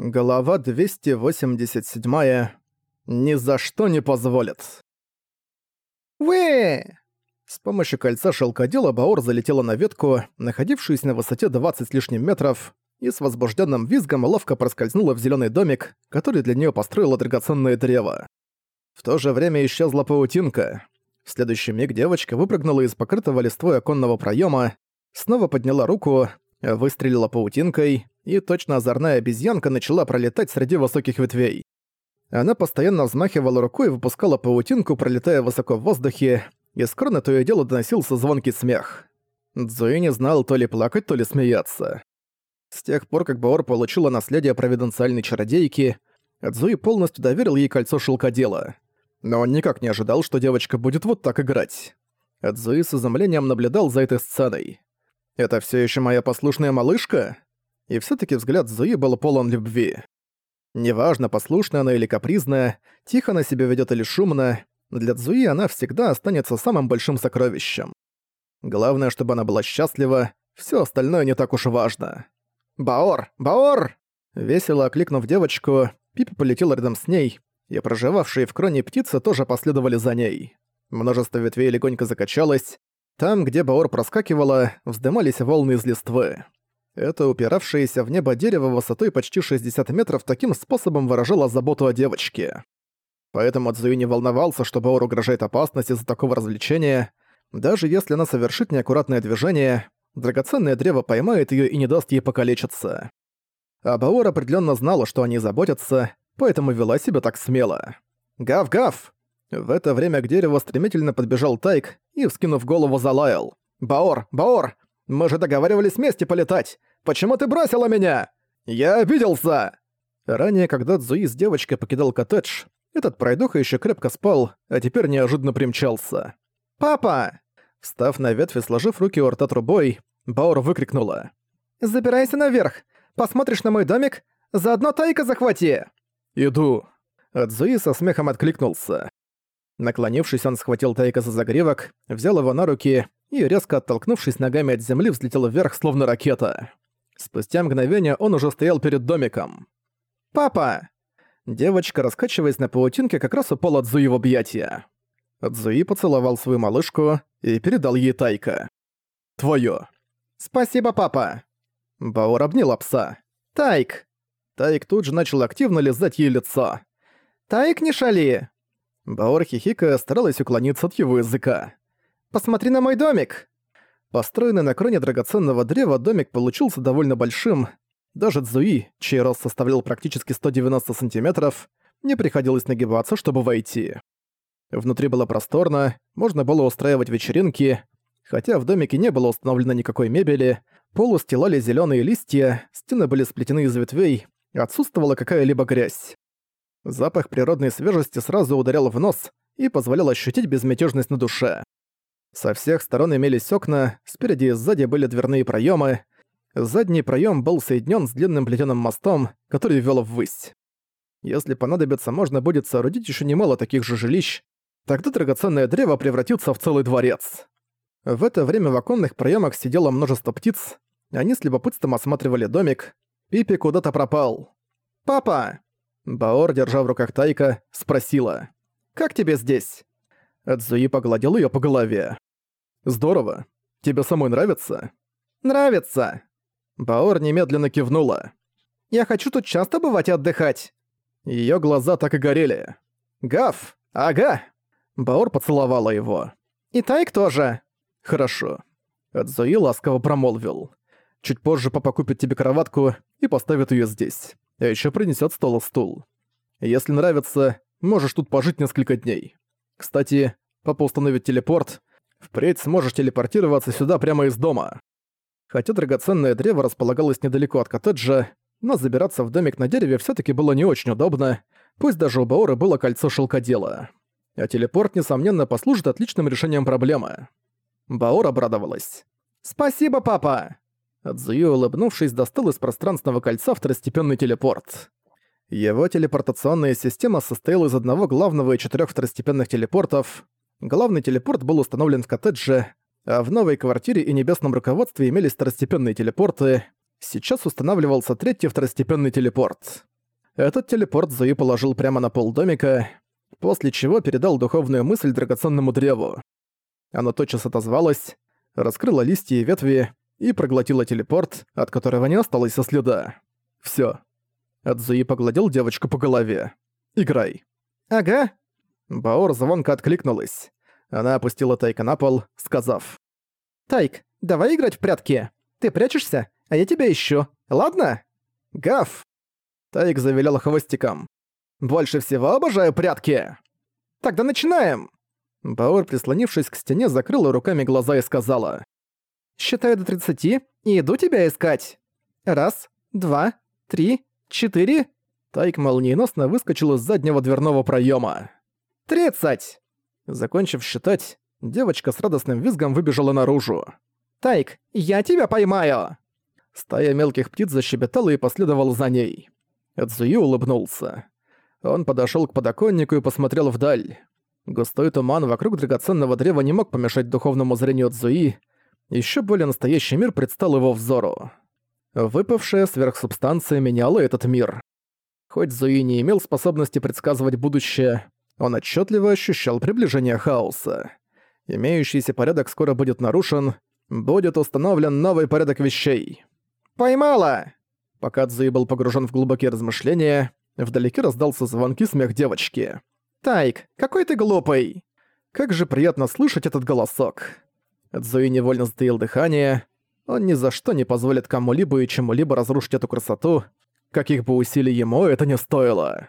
Глава 287. Ни за что не позволит. Вы! С помощью кольца шелкодела Баор залетела на ветку, находившуюся на высоте 20 с лишним метров, и с возбужденным визгом ловко проскользнула в зеленый домик, который для нее построило драгоценное древо. В то же время исчезла паутинка. В следующий миг девочка выпрыгнула из покрытого листвой оконного проема, снова подняла руку, выстрелила паутинкой, и точно озорная обезьянка начала пролетать среди высоких ветвей. Она постоянно взмахивала рукой и выпускала паутинку, пролетая высоко в воздухе, и скоро то и дело доносился звонкий смех. Цзуи не знал то ли плакать, то ли смеяться. С тех пор, как Баор получила наследие провиденциальной чародейки, Цзуи полностью доверил ей кольцо шелкодела. Но он никак не ожидал, что девочка будет вот так играть. Цзуи с изумлением наблюдал за этой сценой. «Это все еще моя послушная малышка?» И все таки взгляд Зуи был полон любви. Неважно, послушная она или капризная, тихо на себя ведет или шумно, для Цзуи она всегда останется самым большим сокровищем. Главное, чтобы она была счастлива, все остальное не так уж важно. «Баор! Баор!» Весело окликнув девочку, Пипи полетел рядом с ней, и проживавшие в кроне птицы тоже последовали за ней. Множество ветвей легонько закачалось. Там, где Баор проскакивала, вздымались волны из листвы. Это упиравшееся в небо дерево высотой почти 60 метров таким способом выражало заботу о девочке. Поэтому Цзуи не волновался, что Баор угрожает опасность из-за такого развлечения. Даже если она совершит неаккуратное движение, драгоценное древо поймает ее и не даст ей покалечиться. А Баор определенно знала, что они заботятся, поэтому вела себя так смело. «Гав-гав!» В это время к дереву стремительно подбежал Тайк и, вскинув голову, залаял. «Баор! Баор! Мы же договаривались вместе полетать! Почему ты бросила меня? Я обиделся!» Ранее, когда Цзуи с девочкой покидал коттедж, этот пройдоха еще крепко спал, а теперь неожиданно примчался. «Папа!» Встав на ветвь и сложив руки у рта трубой, Баур выкрикнула. «Забирайся наверх! Посмотришь на мой домик? Заодно Тайка захвати!» «Иду!» Цзуи со смехом откликнулся. Наклонившись, он схватил Тайка за загревок, взял его на руки и, резко оттолкнувшись ногами от земли, взлетел вверх, словно ракета. Спустя мгновение он уже стоял перед домиком. «Папа!» Девочка, раскачиваясь на паутинке, как раз упала Цзуи в объятия. Цзуи поцеловал свою малышку и передал ей Тайка. «Твоё». «Спасибо, папа!» Баор обняла пса. «Тайк!» Тайк тут же начал активно лизать ей лицо. «Тайк, не шали!» Баор хихикая старалась уклониться от его языка. «Посмотри на мой домик!» Построенный на кроне драгоценного древа домик получился довольно большим. Даже Цзуи, чей рост составлял практически 190 сантиметров, не приходилось нагибаться, чтобы войти. Внутри было просторно, можно было устраивать вечеринки, хотя в домике не было установлено никакой мебели, пол устилали зеленые листья, стены были сплетены из ветвей, отсутствовала какая-либо грязь. Запах природной свежести сразу ударял в нос и позволял ощутить безмятежность на душе. Со всех сторон имелись окна, спереди и сзади были дверные проемы. Задний проем был соединен с длинным плетеным мостом, который вел ввысь. Если понадобится, можно будет соорудить еще немало таких же жилищ, тогда драгоценное древо превратится в целый дворец. В это время в оконных проемах сидело множество птиц, они с любопытством осматривали домик. Пипи куда-то пропал. «Папа!» Баор, держа в руках Тайка, спросила. «Как тебе здесь?» Эдзуи погладил её по голове. «Здорово. Тебе самой нравится?» «Нравится!» Баор немедленно кивнула. «Я хочу тут часто бывать и отдыхать!» Её глаза так и горели. «Гав! Ага!» Баор поцеловала его. «И Тайк тоже!» «Хорошо». Эдзуи ласково промолвил. «Чуть позже папа купит тебе кроватку и поставит её здесь. А ещё принесёт стол и стул. Если нравится, можешь тут пожить несколько дней. Кстати, папа установит телепорт. Впредь сможешь телепортироваться сюда прямо из дома. Хотя драгоценное древо располагалось недалеко от коттеджа, но забираться в домик на дереве все таки было не очень удобно, пусть даже у Баоры было кольцо шелкодела. А телепорт, несомненно, послужит отличным решением проблемы. Баор обрадовалась. «Спасибо, папа!» Адзуи, улыбнувшись, достал из пространственного кольца второстепенный телепорт. Его телепортационная система состояла из одного главного и четырех второстепенных телепортов. Главный телепорт был установлен в коттедже, а в новой квартире и небесном руководстве имелись второстепенные телепорты. Сейчас устанавливался третий второстепенный телепорт. Этот телепорт Зуи положил прямо на пол домика, после чего передал духовную мысль драгоценному древу. Оно тотчас отозвалось, раскрыло листья и ветви и проглотило телепорт, от которого не осталось следа. Всё. Адзуи погладил девочку по голове. «Играй». «Ага». Баор звонко откликнулась. Она опустила Тайка на пол, сказав. «Тайк, давай играть в прятки. Ты прячешься, а я тебя ищу. Ладно?» «Гав!» Тайк завилял хвостиком. «Больше всего обожаю прятки!» «Тогда начинаем!» Баор, прислонившись к стене, закрыла руками глаза и сказала. «Считаю до тридцати и иду тебя искать. Раз, два, три, четыре...» Тайк молниеносно выскочил из заднего дверного проема. «Тридцать!» Закончив считать, девочка с радостным визгом выбежала наружу. «Тайк, я тебя поймаю!» Стая мелких птиц защебетала и последовала за ней. Эдзуи улыбнулся. Он подошёл к подоконнику и посмотрел вдаль. Густой туман вокруг драгоценного древа не мог помешать духовному зрению Цзуи. Ещё более настоящий мир предстал его взору. Выпавшая сверхсубстанция меняла этот мир. Хоть Зуи не имел способности предсказывать будущее, он отчетливо ощущал приближение хаоса. Имеющийся порядок скоро будет нарушен, будет установлен новый порядок вещей. «Поймала!» Пока Цзуи был погружен в глубокие размышления, вдалеке раздался звонкий смех девочки. «Тайк, какой ты глупый!» Как же приятно слышать этот голосок. Цзуи невольно затаил дыхание. Он ни за что не позволит кому-либо и чему-либо разрушить эту красоту, каких бы усилий ему это не стоило.